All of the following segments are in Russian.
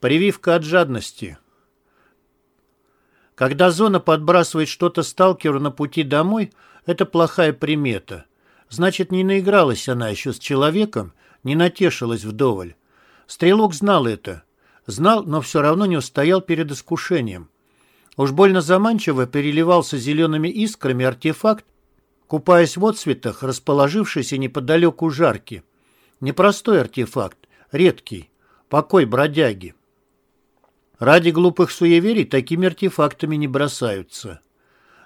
Прививка от жадности. Когда зона подбрасывает что-то сталкеру на пути домой, это плохая примета. Значит, не наигралась она еще с человеком, не натешилась вдоволь. Стрелок знал это. Знал, но все равно не устоял перед искушением. Уж больно заманчиво переливался зелеными искрами артефакт, купаясь в отцветах, расположившийся неподалеку жарки. Непростой артефакт, редкий, покой бродяги. Ради глупых суеверий такими артефактами не бросаются.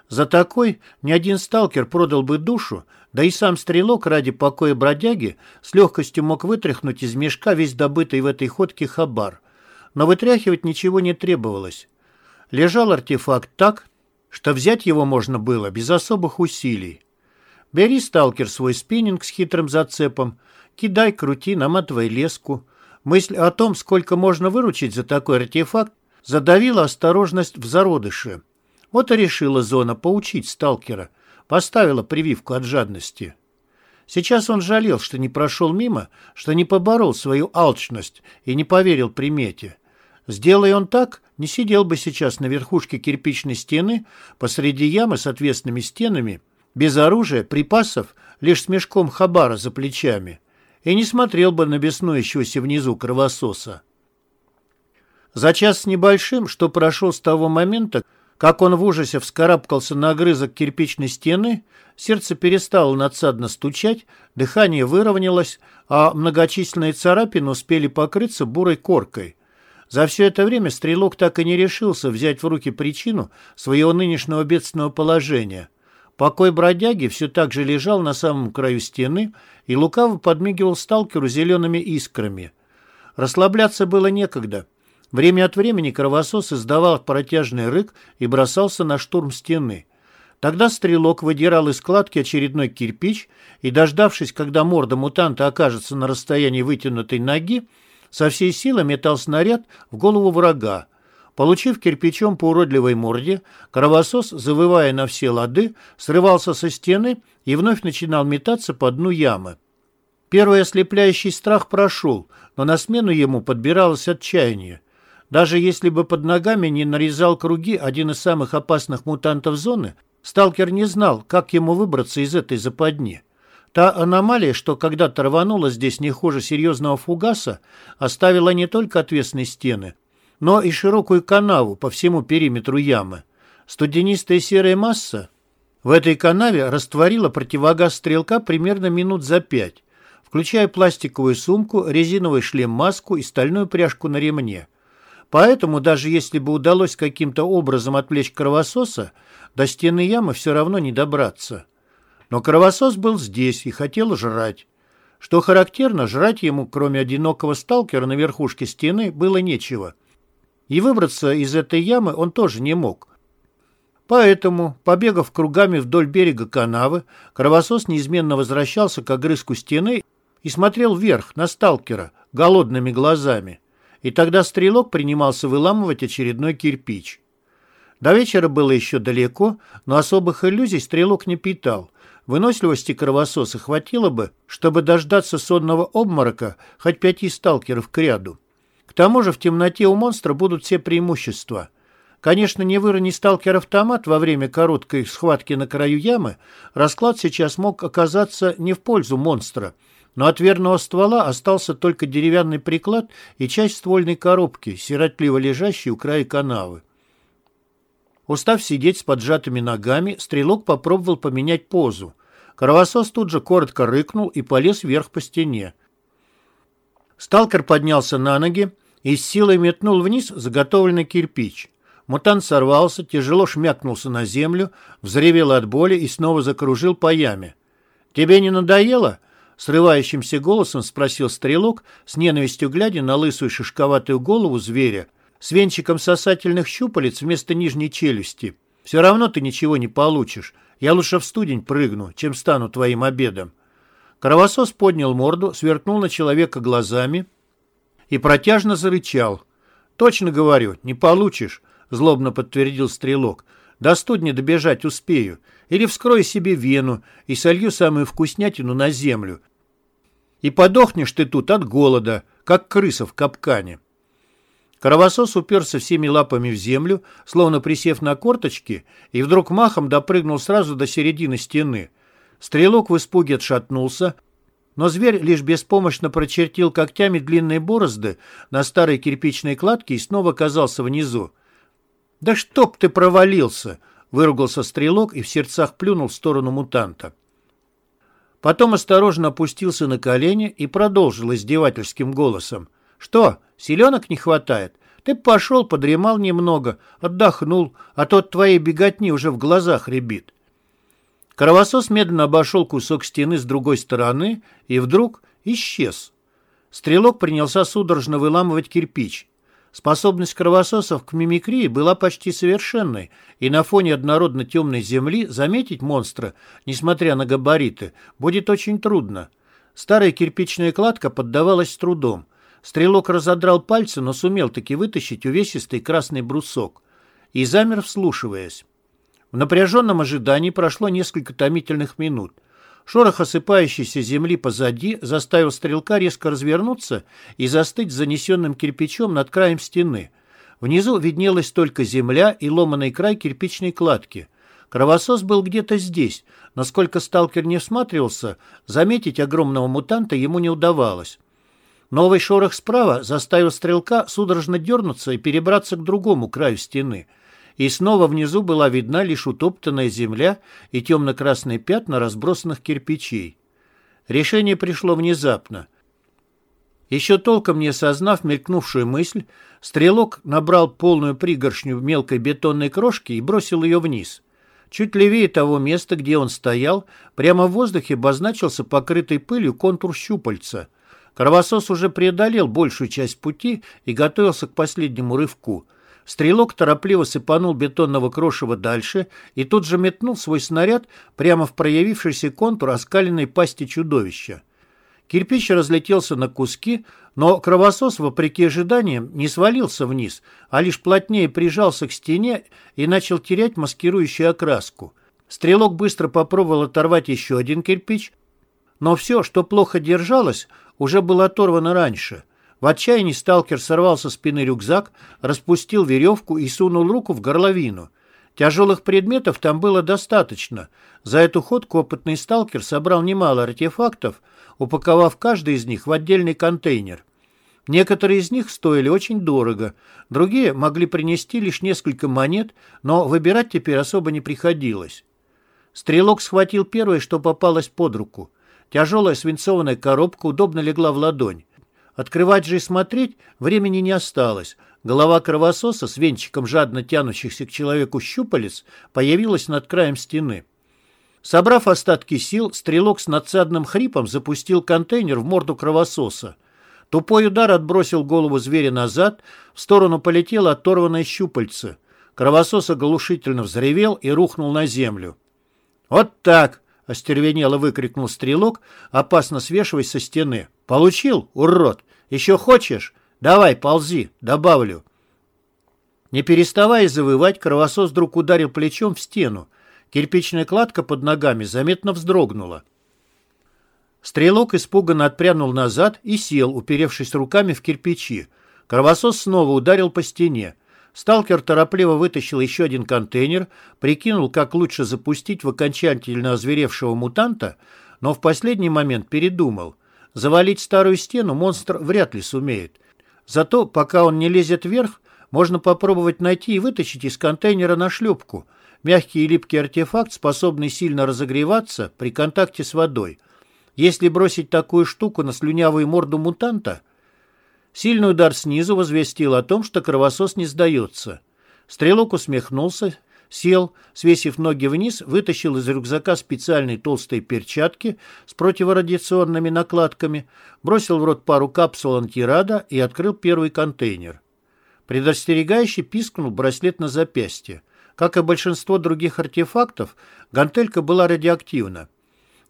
За такой ни один сталкер продал бы душу, да и сам стрелок ради покоя бродяги с легкостью мог вытряхнуть из мешка весь добытый в этой ходке хабар. Но вытряхивать ничего не требовалось. Лежал артефакт так, что взять его можно было без особых усилий. Бери, сталкер, свой спиннинг с хитрым зацепом, кидай, крути, наматывай леску, Мысль о том, сколько можно выручить за такой артефакт, задавила осторожность в зародыше. Вот и решила зона поучить сталкера, поставила прививку от жадности. Сейчас он жалел, что не прошел мимо, что не поборол свою алчность и не поверил примете. Сделай он так, не сидел бы сейчас на верхушке кирпичной стены посреди ямы с отвесными стенами, без оружия, припасов, лишь с мешком хабара за плечами и не смотрел бы на беснующегося внизу кровососа. За час с небольшим, что прошел с того момента, как он в ужасе вскарабкался на огрызок кирпичной стены, сердце перестало надсадно стучать, дыхание выровнялось, а многочисленные царапины успели покрыться бурой коркой. За все это время стрелок так и не решился взять в руки причину своего нынешнего бедственного положения – Покой бродяги все так же лежал на самом краю стены и лукаво подмигивал сталкеру зелеными искрами. Расслабляться было некогда. Время от времени кровосос издавал протяжный рык и бросался на штурм стены. Тогда стрелок выдирал из складки очередной кирпич и, дождавшись, когда морда мутанта окажется на расстоянии вытянутой ноги, со всей силы метал снаряд в голову врага. Получив кирпичом по уродливой морде, кровосос, завывая на все лады, срывался со стены и вновь начинал метаться по дну ямы. Первый ослепляющий страх прошел, но на смену ему подбиралось отчаяние. Даже если бы под ногами не нарезал круги один из самых опасных мутантов зоны, сталкер не знал, как ему выбраться из этой западни. Та аномалия, что когда-то рванула здесь не хуже серьезного фугаса, оставила не только отвесные стены, но и широкую канаву по всему периметру ямы. Студенистая серая масса в этой канаве растворила противогаз стрелка примерно минут за пять, включая пластиковую сумку, резиновый шлем-маску и стальную пряжку на ремне. Поэтому, даже если бы удалось каким-то образом отвлечь кровососа, до стены ямы все равно не добраться. Но кровосос был здесь и хотел жрать. Что характерно, жрать ему, кроме одинокого сталкера на верхушке стены, было нечего. И выбраться из этой ямы он тоже не мог. Поэтому, побегав кругами вдоль берега канавы, кровосос неизменно возвращался к огрызку стены и смотрел вверх на сталкера голодными глазами. И тогда стрелок принимался выламывать очередной кирпич. До вечера было еще далеко, но особых иллюзий стрелок не питал. Выносливости кровососа хватило бы, чтобы дождаться сонного обморока хоть пяти сталкеров к ряду. К тому же в темноте у монстра будут все преимущества. Конечно, не вырони сталкер автомат во время короткой схватки на краю ямы, расклад сейчас мог оказаться не в пользу монстра, но от верного ствола остался только деревянный приклад и часть ствольной коробки, сиротливо лежащей у края канавы. Устав сидеть с поджатыми ногами, стрелок попробовал поменять позу. Кровосос тут же коротко рыкнул и полез вверх по стене. Сталкер поднялся на ноги, и с силой метнул вниз заготовленный кирпич. Мутант сорвался, тяжело шмякнулся на землю, взревел от боли и снова закружил по яме. «Тебе не надоело?» — срывающимся голосом спросил стрелок, с ненавистью глядя на лысую шишковатую голову зверя с венчиком сосательных щупалец вместо нижней челюсти. «Все равно ты ничего не получишь. Я лучше в студень прыгну, чем стану твоим обедом». Кровосос поднял морду, сверкнул на человека глазами — и протяжно зарычал. «Точно говорю, не получишь», — злобно подтвердил стрелок. «До студня добежать успею. Или вскрой себе вену и солью самую вкуснятину на землю. И подохнешь ты тут от голода, как крыса в капкане». Кровосос уперся всеми лапами в землю, словно присев на корточки, и вдруг махом допрыгнул сразу до середины стены. Стрелок в испуге отшатнулся, но зверь лишь беспомощно прочертил когтями длинные борозды на старой кирпичной кладке и снова оказался внизу. «Да чтоб ты провалился!» — выругался стрелок и в сердцах плюнул в сторону мутанта. Потом осторожно опустился на колени и продолжил издевательским голосом. «Что, селенок не хватает? Ты пошел, подремал немного, отдохнул, а тот твоей беготни уже в глазах рябит». Кровосос медленно обошел кусок стены с другой стороны и вдруг исчез. Стрелок принялся судорожно выламывать кирпич. Способность кровососов к мимикрии была почти совершенной, и на фоне однородно темной земли заметить монстра, несмотря на габариты, будет очень трудно. Старая кирпичная кладка поддавалась с трудом. Стрелок разодрал пальцы, но сумел таки вытащить увесистый красный брусок. И замер, вслушиваясь. В напряженном ожидании прошло несколько томительных минут. Шорох осыпающейся земли позади заставил стрелка резко развернуться и застыть занесенным кирпичом над краем стены. Внизу виднелась только земля и ломаный край кирпичной кладки. Кровосос был где-то здесь. Насколько сталкер не всматривался, заметить огромного мутанта ему не удавалось. Новый шорох справа заставил стрелка судорожно дернуться и перебраться к другому краю стены — и снова внизу была видна лишь утоптанная земля и темно-красные пятна разбросанных кирпичей. Решение пришло внезапно. Еще толком не осознав мелькнувшую мысль, стрелок набрал полную пригоршню мелкой бетонной крошки и бросил ее вниз. Чуть левее того места, где он стоял, прямо в воздухе обозначился покрытый пылью контур щупальца. Кровосос уже преодолел большую часть пути и готовился к последнему рывку — Стрелок торопливо сыпанул бетонного крошева дальше и тут же метнул свой снаряд прямо в проявившийся контур оскаленной пасти чудовища. Кирпич разлетелся на куски, но кровосос, вопреки ожиданиям, не свалился вниз, а лишь плотнее прижался к стене и начал терять маскирующую окраску. Стрелок быстро попробовал оторвать еще один кирпич, но все, что плохо держалось, уже было оторвано раньше — в отчаянии сталкер сорвал со спины рюкзак, распустил веревку и сунул руку в горловину. Тяжелых предметов там было достаточно. За эту ходку опытный сталкер собрал немало артефактов, упаковав каждый из них в отдельный контейнер. Некоторые из них стоили очень дорого, другие могли принести лишь несколько монет, но выбирать теперь особо не приходилось. Стрелок схватил первое, что попалось под руку. Тяжелая свинцованная коробка удобно легла в ладонь. Открывать же и смотреть времени не осталось. Голова кровососа с венчиком жадно тянущихся к человеку щупалец появилась над краем стены. Собрав остатки сил, стрелок с надсадным хрипом запустил контейнер в морду кровососа. Тупой удар отбросил голову зверя назад, в сторону полетело оторванное щупальце. Кровосос оглушительно взревел и рухнул на землю. «Вот так!» — остервенело выкрикнул стрелок, опасно свешиваясь со стены. «Получил, урод! Еще хочешь? Давай, ползи, добавлю». Не переставая завывать, кровосос вдруг ударил плечом в стену. Кирпичная кладка под ногами заметно вздрогнула. Стрелок испуганно отпрянул назад и сел, уперевшись руками в кирпичи. Кровосос снова ударил по стене. Сталкер торопливо вытащил еще один контейнер, прикинул, как лучше запустить в окончательно озверевшего мутанта, но в последний момент передумал. Завалить старую стену монстр вряд ли сумеет. Зато, пока он не лезет вверх, можно попробовать найти и вытащить из контейнера нашлепку. Мягкий и липкий артефакт, способный сильно разогреваться при контакте с водой. Если бросить такую штуку на слюнявую морду мутанта... Сильный удар снизу возвестил о том, что кровосос не сдается. Стрелок усмехнулся, сел, свесив ноги вниз, вытащил из рюкзака специальные толстые перчатки с противорадиационными накладками, бросил в рот пару капсул антирада и открыл первый контейнер. Предостерегающе пискнул браслет на запястье. Как и большинство других артефактов, гантелька была радиоактивна.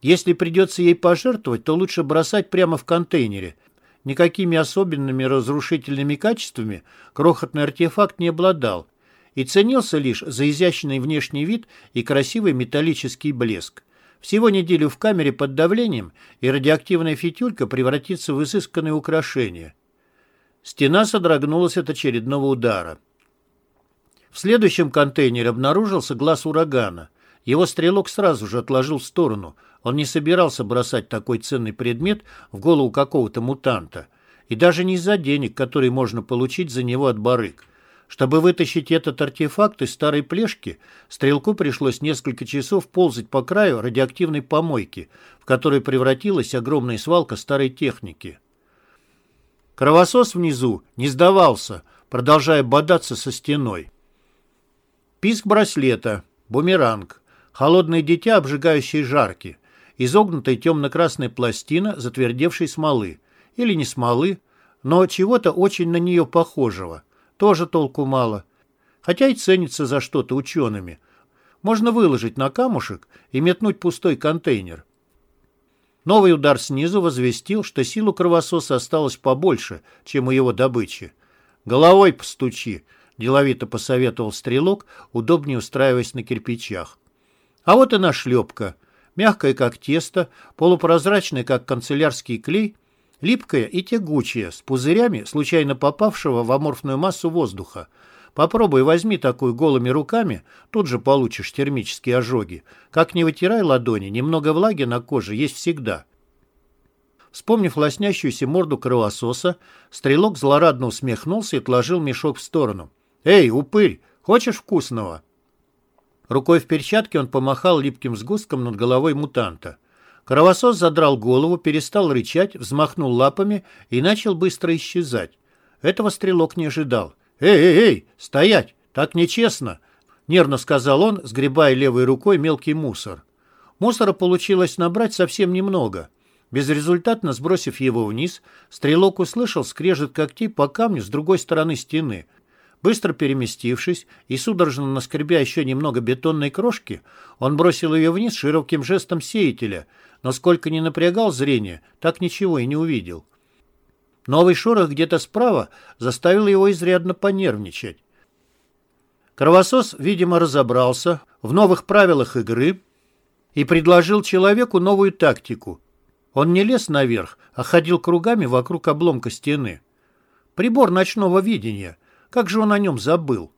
Если придется ей пожертвовать, то лучше бросать прямо в контейнере. Никакими особенными разрушительными качествами крохотный артефакт не обладал, и ценился лишь за изящный внешний вид и красивый металлический блеск. Всего неделю в камере под давлением, и радиоактивная фитюлька превратится в изысканное украшение. Стена содрогнулась от очередного удара. В следующем контейнере обнаружился глаз урагана. Его стрелок сразу же отложил в сторону. Он не собирался бросать такой ценный предмет в голову какого-то мутанта. И даже не из-за денег, которые можно получить за него от барыг. Чтобы вытащить этот артефакт из старой плешки, стрелку пришлось несколько часов ползать по краю радиоактивной помойки, в которой превратилась огромная свалка старой техники. Кровосос внизу не сдавался, продолжая бодаться со стеной. Писк браслета, бумеранг, холодное дитя, обжигающее жарки, изогнутая темно-красная пластина затвердевшей смолы, или не смолы, но чего-то очень на нее похожего – тоже толку мало. Хотя и ценится за что-то учеными. Можно выложить на камушек и метнуть пустой контейнер. Новый удар снизу возвестил, что силу кровососа осталось побольше, чем у его добычи. «Головой постучи», — деловито посоветовал стрелок, удобнее устраиваясь на кирпичах. А вот и нашлепка. Мягкая, как тесто, полупрозрачная, как канцелярский клей, Липкая и тягучая, с пузырями, случайно попавшего в аморфную массу воздуха. Попробуй возьми такую голыми руками, тут же получишь термические ожоги. Как не вытирай ладони, немного влаги на коже есть всегда. Вспомнив лоснящуюся морду кровососа, стрелок злорадно усмехнулся и отложил мешок в сторону. «Эй, упырь, хочешь вкусного?» Рукой в перчатке он помахал липким сгустком над головой мутанта. Кровосос задрал голову, перестал рычать, взмахнул лапами и начал быстро исчезать. Этого стрелок не ожидал. «Эй, эй, эй, стоять! Так нечестно!» — нервно сказал он, сгребая левой рукой мелкий мусор. Мусора получилось набрать совсем немного. Безрезультатно сбросив его вниз, стрелок услышал скрежет когтей по камню с другой стороны стены. Быстро переместившись и судорожно наскребя еще немного бетонной крошки, он бросил ее вниз широким жестом сеятеля — но сколько ни напрягал зрение, так ничего и не увидел. Новый шорох где-то справа заставил его изрядно понервничать. Кровосос, видимо, разобрался в новых правилах игры и предложил человеку новую тактику. Он не лез наверх, а ходил кругами вокруг обломка стены. Прибор ночного видения. Как же он о нем забыл?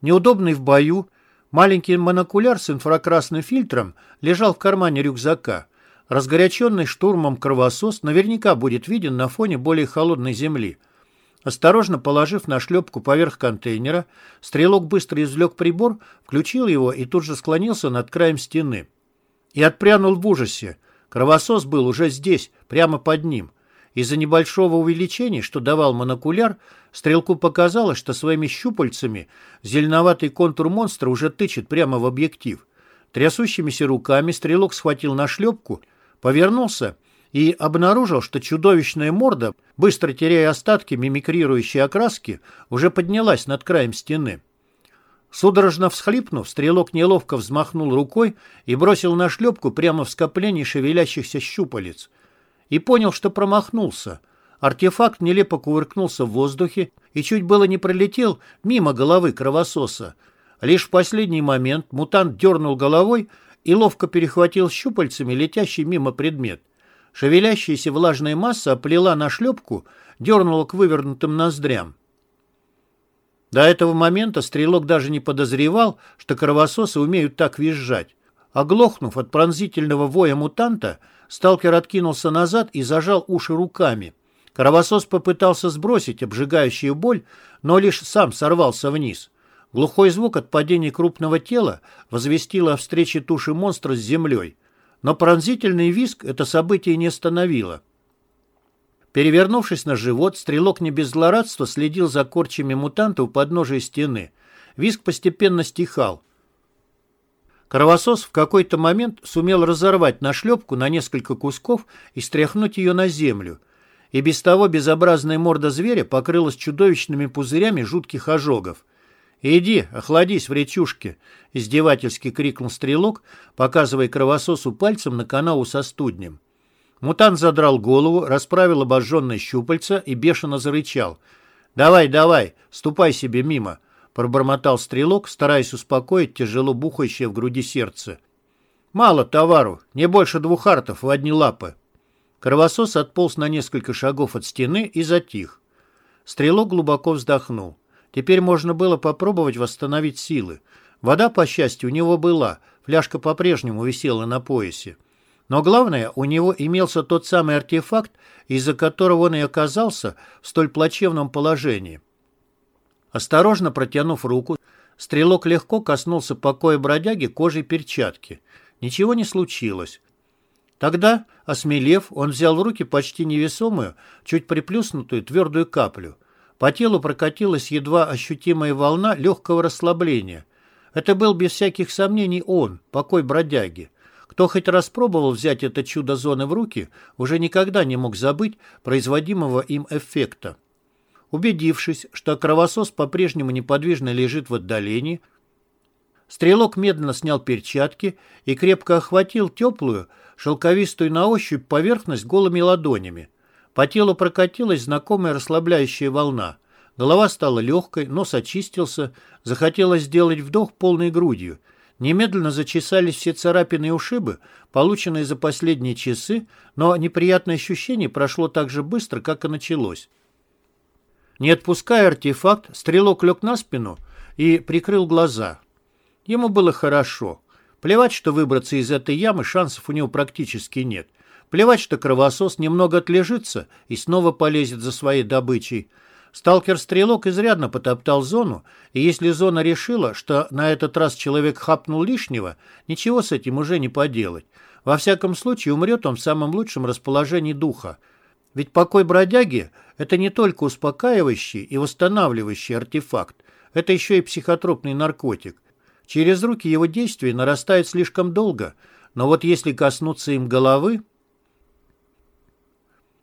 Неудобный в бою, маленький монокуляр с инфракрасным фильтром лежал в кармане рюкзака. Разгоряченный штурмом кровосос наверняка будет виден на фоне более холодной земли. Осторожно положив на шлепку поверх контейнера, стрелок быстро извлек прибор, включил его и тут же склонился над краем стены. И отпрянул в ужасе. Кровосос был уже здесь, прямо под ним. Из-за небольшого увеличения, что давал монокуляр, стрелку показалось, что своими щупальцами зеленоватый контур монстра уже тычет прямо в объектив. Трясущимися руками стрелок схватил нашлепку Повернулся и обнаружил, что чудовищная морда, быстро теряя остатки мимикрирующей окраски, уже поднялась над краем стены. Судорожно всхлипнув, стрелок неловко взмахнул рукой и бросил на шлепку прямо в скоплении шевелящихся щупалец. И понял, что промахнулся. Артефакт нелепо кувыркнулся в воздухе и чуть было не пролетел мимо головы кровососа. Лишь в последний момент мутант дернул головой, и ловко перехватил щупальцами летящий мимо предмет. Шевелящаяся влажная масса оплела на шлепку, дернула к вывернутым ноздрям. До этого момента стрелок даже не подозревал, что кровососы умеют так визжать. Оглохнув от пронзительного воя мутанта, сталкер откинулся назад и зажал уши руками. Кровосос попытался сбросить обжигающую боль, но лишь сам сорвался вниз. Глухой звук от падения крупного тела возвестил о встрече туши монстра с землей, но пронзительный визг это событие не остановило. Перевернувшись на живот, стрелок не без злорадства следил за корчами мутанта у подножия стены. Визг постепенно стихал. Кровосос в какой-то момент сумел разорвать нашлепку на несколько кусков и стряхнуть ее на землю. И без того безобразная морда зверя покрылась чудовищными пузырями жутких ожогов. «Иди, охладись в речушке!» — издевательски крикнул стрелок, показывая кровососу пальцем на канаву со студнем. Мутант задрал голову, расправил обожженное щупальца и бешено зарычал. «Давай, давай, ступай себе мимо!» — пробормотал стрелок, стараясь успокоить тяжело бухающее в груди сердце. «Мало товару, не больше двух артов в одни лапы». Кровосос отполз на несколько шагов от стены и затих. Стрелок глубоко вздохнул. Теперь можно было попробовать восстановить силы. Вода, по счастью, у него была, фляжка по-прежнему висела на поясе. Но главное, у него имелся тот самый артефакт, из-за которого он и оказался в столь плачевном положении. Осторожно протянув руку, стрелок легко коснулся покоя бродяги кожей перчатки. Ничего не случилось. Тогда, осмелев, он взял в руки почти невесомую, чуть приплюснутую твердую каплю. По телу прокатилась едва ощутимая волна легкого расслабления. Это был без всяких сомнений он, покой бродяги. Кто хоть раз пробовал взять это чудо зоны в руки, уже никогда не мог забыть производимого им эффекта. Убедившись, что кровосос по-прежнему неподвижно лежит в отдалении, стрелок медленно снял перчатки и крепко охватил теплую, шелковистую на ощупь поверхность голыми ладонями. По телу прокатилась знакомая расслабляющая волна. Голова стала легкой, нос очистился, захотелось сделать вдох полной грудью – Немедленно зачесались все царапины и ушибы, полученные за последние часы, но неприятное ощущение прошло так же быстро, как и началось. Не отпуская артефакт, стрелок лег на спину и прикрыл глаза. Ему было хорошо. Плевать, что выбраться из этой ямы шансов у него практически нет. Плевать, что кровосос немного отлежится и снова полезет за своей добычей. Сталкер-стрелок изрядно потоптал зону, и если зона решила, что на этот раз человек хапнул лишнего, ничего с этим уже не поделать. Во всяком случае, умрет он в самом лучшем расположении духа. Ведь покой бродяги – это не только успокаивающий и восстанавливающий артефакт, это еще и психотропный наркотик. Через руки его действие нарастает слишком долго, но вот если коснуться им головы,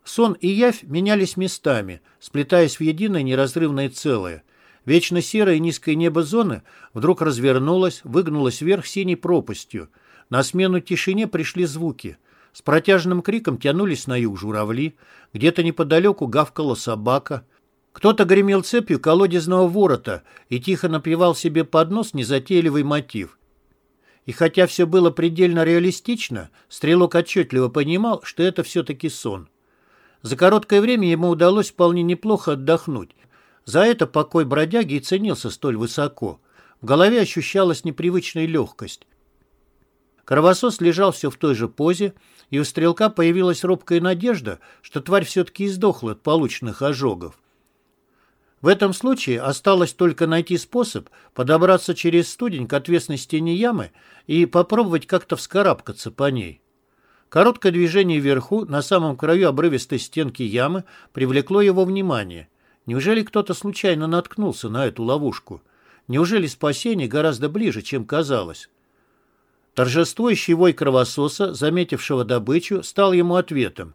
Сон и явь менялись местами, сплетаясь в единое неразрывное целое. Вечно серое низкое небо зоны вдруг развернулось, выгнулось вверх синей пропастью. На смену тишине пришли звуки. С протяжным криком тянулись на юг журавли, где-то неподалеку гавкала собака. Кто-то гремел цепью колодезного ворота и тихо напевал себе под нос незатейливый мотив. И хотя все было предельно реалистично, Стрелок отчетливо понимал, что это все-таки сон. За короткое время ему удалось вполне неплохо отдохнуть. За это покой бродяги и ценился столь высоко. В голове ощущалась непривычная легкость. Кровосос лежал все в той же позе, и у стрелка появилась робкая надежда, что тварь все-таки издохла от полученных ожогов. В этом случае осталось только найти способ подобраться через студень к отвесной стене ямы и попробовать как-то вскарабкаться по ней. Короткое движение вверху, на самом краю обрывистой стенки ямы, привлекло его внимание. Неужели кто-то случайно наткнулся на эту ловушку? Неужели спасение гораздо ближе, чем казалось? Торжествующий вой кровососа, заметившего добычу, стал ему ответом.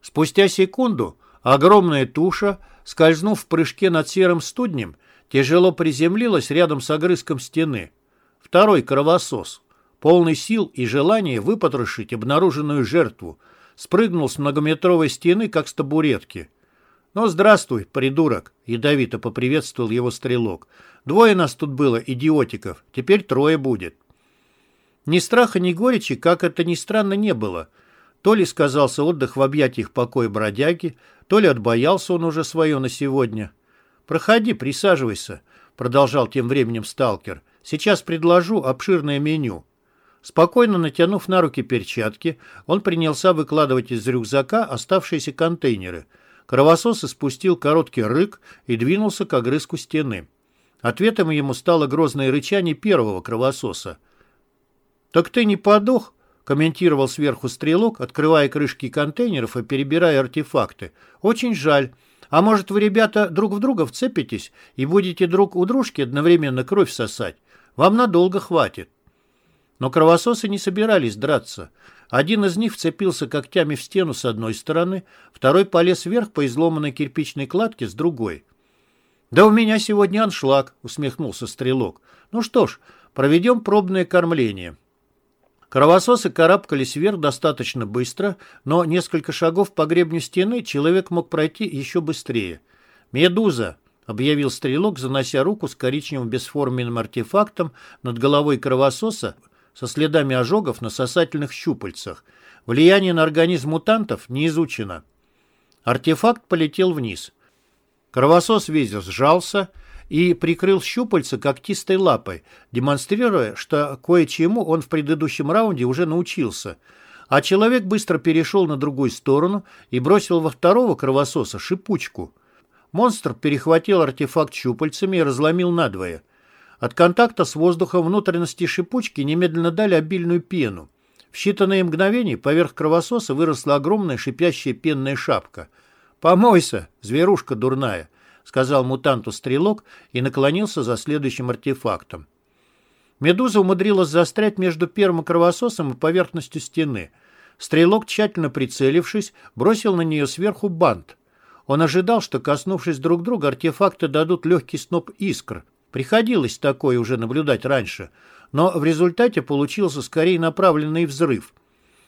Спустя секунду огромная туша, скользнув в прыжке над серым студнем, тяжело приземлилась рядом с огрызком стены. Второй кровосос полный сил и желания выпотрошить обнаруженную жертву, спрыгнул с многометровой стены, как с табуретки. «Ну, здравствуй, придурок!» — ядовито поприветствовал его стрелок. «Двое нас тут было, идиотиков, теперь трое будет». Ни страха, ни горечи, как это ни странно, не было. То ли сказался отдых в объятиях покоя бродяги, то ли отбоялся он уже свое на сегодня. «Проходи, присаживайся», — продолжал тем временем сталкер. «Сейчас предложу обширное меню. Спокойно натянув на руки перчатки, он принялся выкладывать из рюкзака оставшиеся контейнеры. Кровосос испустил короткий рык и двинулся к огрызку стены. Ответом ему стало грозное рычание первого кровососа. «Так ты не подох?» — комментировал сверху стрелок, открывая крышки контейнеров и перебирая артефакты. «Очень жаль. А может, вы, ребята, друг в друга вцепитесь и будете друг у дружки одновременно кровь сосать? Вам надолго хватит». Но кровососы не собирались драться. Один из них вцепился когтями в стену с одной стороны, второй полез вверх по изломанной кирпичной кладке с другой. «Да у меня сегодня аншлаг», — усмехнулся стрелок. «Ну что ж, проведем пробное кормление». Кровососы карабкались вверх достаточно быстро, но несколько шагов по гребню стены человек мог пройти еще быстрее. «Медуза!» — объявил стрелок, занося руку с коричневым бесформенным артефактом над головой кровососа, со следами ожогов на сосательных щупальцах. Влияние на организм мутантов не изучено. Артефакт полетел вниз. Кровосос весь сжался и прикрыл щупальца когтистой лапой, демонстрируя, что кое-чему он в предыдущем раунде уже научился. А человек быстро перешел на другую сторону и бросил во второго кровососа шипучку. Монстр перехватил артефакт щупальцами и разломил надвое. От контакта с воздухом внутренности шипучки немедленно дали обильную пену. В считанные мгновения поверх кровососа выросла огромная шипящая пенная шапка. «Помойся, зверушка дурная!» Сказал мутанту стрелок и наклонился за следующим артефактом. Медуза умудрилась застрять между первым кровососом и поверхностью стены. Стрелок, тщательно прицелившись, бросил на нее сверху бант. Он ожидал, что, коснувшись друг друга, артефакты дадут легкий сноп искр. Приходилось такое уже наблюдать раньше, но в результате получился скорее направленный взрыв.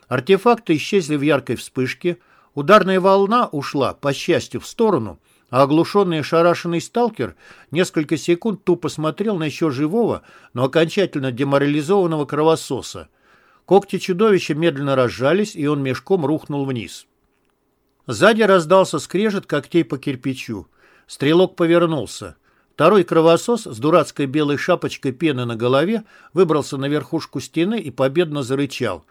Артефакты исчезли в яркой вспышке, ударная волна ушла, по счастью, в сторону – а оглушенный и шарашенный сталкер несколько секунд тупо смотрел на еще живого, но окончательно деморализованного кровососа. Когти чудовища медленно разжались, и он мешком рухнул вниз. Сзади раздался скрежет когтей по кирпичу. Стрелок повернулся. Второй кровосос с дурацкой белой шапочкой пены на голове выбрался на верхушку стены и победно зарычал.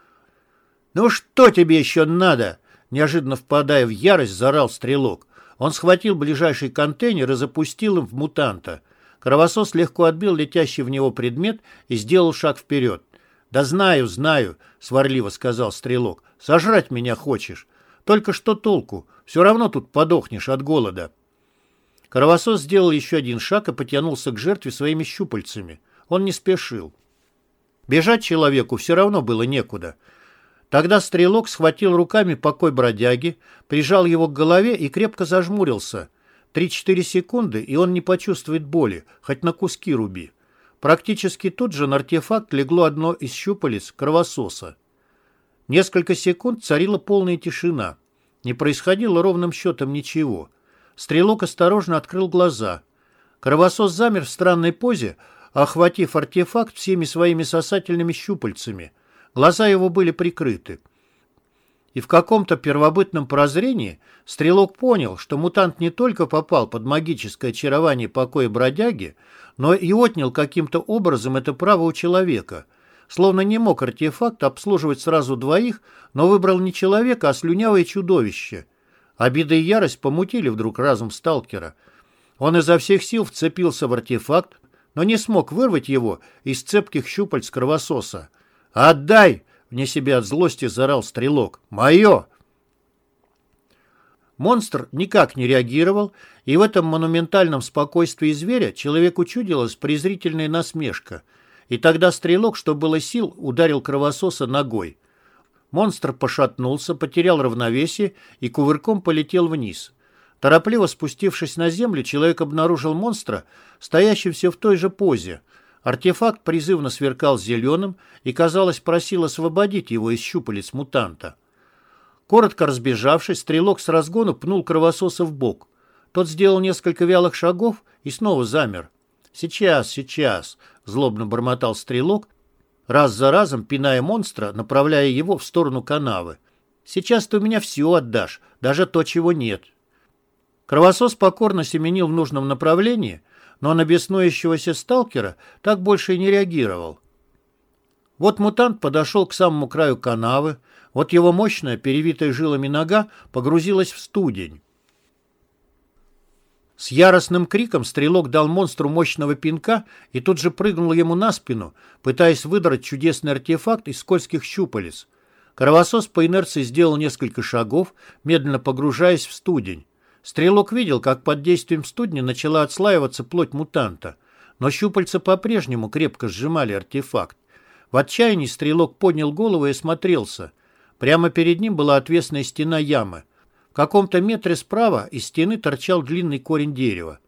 «Ну что тебе еще надо?» Неожиданно впадая в ярость, зарал стрелок. Он схватил ближайший контейнер и запустил им в мутанта. Кровосос легко отбил летящий в него предмет и сделал шаг вперед. «Да знаю, знаю», — сварливо сказал стрелок. «Сожрать меня хочешь. Только что толку? Все равно тут подохнешь от голода». Кровосос сделал еще один шаг и потянулся к жертве своими щупальцами. Он не спешил. Бежать человеку все равно было некуда. Тогда стрелок схватил руками покой бродяги, прижал его к голове и крепко зажмурился. Три-четыре секунды, и он не почувствует боли, хоть на куски руби. Практически тут же на артефакт легло одно из щупалец кровососа. Несколько секунд царила полная тишина. Не происходило ровным счетом ничего. Стрелок осторожно открыл глаза. Кровосос замер в странной позе, охватив артефакт всеми своими сосательными щупальцами – Глаза его были прикрыты. И в каком-то первобытном прозрении стрелок понял, что мутант не только попал под магическое очарование покоя бродяги, но и отнял каким-то образом это право у человека. Словно не мог артефакт обслуживать сразу двоих, но выбрал не человека, а слюнявое чудовище. Обида и ярость помутили вдруг разум сталкера. Он изо всех сил вцепился в артефакт, но не смог вырвать его из цепких щупальц кровососа. «Отдай!» — вне себя от злости заорал стрелок. «Мое!» Монстр никак не реагировал, и в этом монументальном спокойствии зверя человеку чудилась презрительная насмешка. И тогда стрелок, что было сил, ударил кровососа ногой. Монстр пошатнулся, потерял равновесие и кувырком полетел вниз. Торопливо спустившись на землю, человек обнаружил монстра, стоящим все в той же позе, Артефакт призывно сверкал зеленым и, казалось, просил освободить его из щупалец мутанта. Коротко разбежавшись, стрелок с разгону пнул кровососа в бок. Тот сделал несколько вялых шагов и снова замер. «Сейчас, сейчас!» — злобно бормотал стрелок, раз за разом пиная монстра, направляя его в сторону канавы. «Сейчас ты у меня все отдашь, даже то, чего нет». Кровосос покорно семенил в нужном направлении, но на беснующегося сталкера так больше и не реагировал. Вот мутант подошел к самому краю канавы, вот его мощная, перевитая жилами нога погрузилась в студень. С яростным криком стрелок дал монстру мощного пинка и тут же прыгнул ему на спину, пытаясь выдрать чудесный артефакт из скользких щупалец. Кровосос по инерции сделал несколько шагов, медленно погружаясь в студень. Стрелок видел, как под действием студня начала отслаиваться плоть мутанта, но щупальца по-прежнему крепко сжимали артефакт. В отчаянии стрелок поднял голову и осмотрелся. Прямо перед ним была отвесная стена ямы. В каком-то метре справа из стены торчал длинный корень дерева.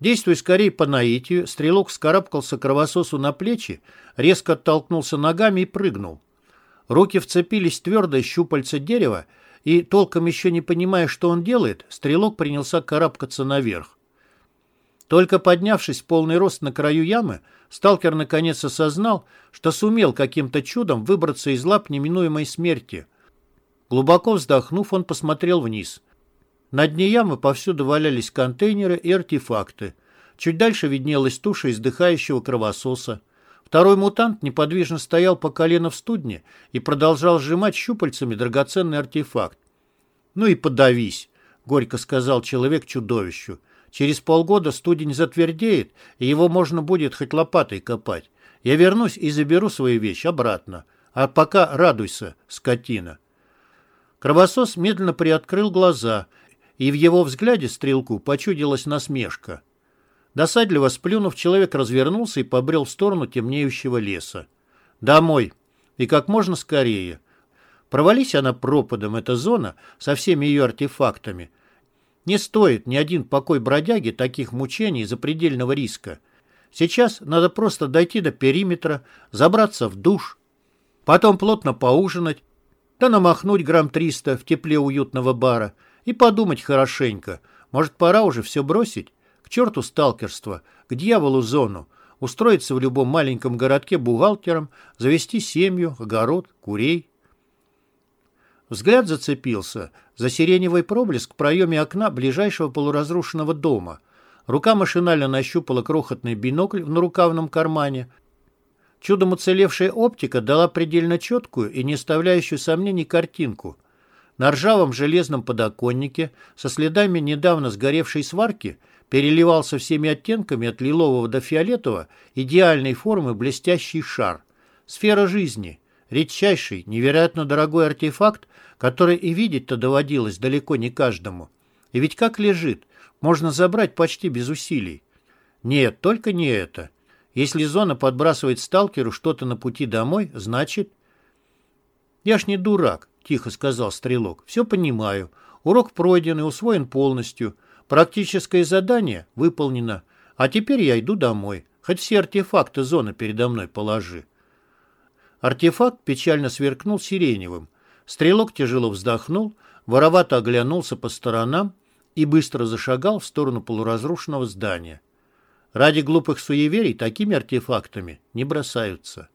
Действуя скорее по наитию, стрелок скарабкался кровососу на плечи, резко оттолкнулся ногами и прыгнул. Руки вцепились в твердое щупальце дерева, и, толком еще не понимая, что он делает, стрелок принялся карабкаться наверх. Только поднявшись полный рост на краю ямы, сталкер наконец осознал, что сумел каким-то чудом выбраться из лап неминуемой смерти. Глубоко вздохнув, он посмотрел вниз. На дне ямы повсюду валялись контейнеры и артефакты. Чуть дальше виднелась туша издыхающего кровососа. Второй мутант неподвижно стоял по колено в студне и продолжал сжимать щупальцами драгоценный артефакт. «Ну и подавись», — горько сказал человек чудовищу. «Через полгода студень затвердеет, и его можно будет хоть лопатой копать. Я вернусь и заберу свою вещь обратно. А пока радуйся, скотина». Кровосос медленно приоткрыл глаза, и в его взгляде стрелку почудилась насмешка. Досадливо сплюнув, человек развернулся и побрел в сторону темнеющего леса. «Домой! И как можно скорее!» Провались она пропадом, эта зона, со всеми ее артефактами. Не стоит ни один покой бродяги таких мучений запредельного риска. Сейчас надо просто дойти до периметра, забраться в душ, потом плотно поужинать, да намахнуть грамм триста в тепле уютного бара и подумать хорошенько, может, пора уже все бросить? К черту сталкерство, к дьяволу зону, устроиться в любом маленьком городке бухгалтером, завести семью, огород, курей. Взгляд зацепился за сиреневый проблеск в проеме окна ближайшего полуразрушенного дома. Рука машинально нащупала крохотный бинокль в нарукавном кармане. Чудом уцелевшая оптика дала предельно четкую и не оставляющую сомнений картинку. На ржавом железном подоконнике со следами недавно сгоревшей сварки переливался всеми оттенками от лилового до фиолетового идеальной формы блестящий шар. Сфера жизни. Редчайший, невероятно дорогой артефакт, который и видеть-то доводилось далеко не каждому. И ведь как лежит, можно забрать почти без усилий. Нет, только не это. Если зона подбрасывает сталкеру что-то на пути домой, значит... «Я ж не дурак», — тихо сказал стрелок. «Все понимаю. Урок пройден и усвоен полностью. Практическое задание выполнено. А теперь я иду домой. Хоть все артефакты зоны передо мной положи». Артефакт печально сверкнул сиреневым. Стрелок тяжело вздохнул, воровато оглянулся по сторонам и быстро зашагал в сторону полуразрушенного здания. Ради глупых суеверий такими артефактами не бросаются.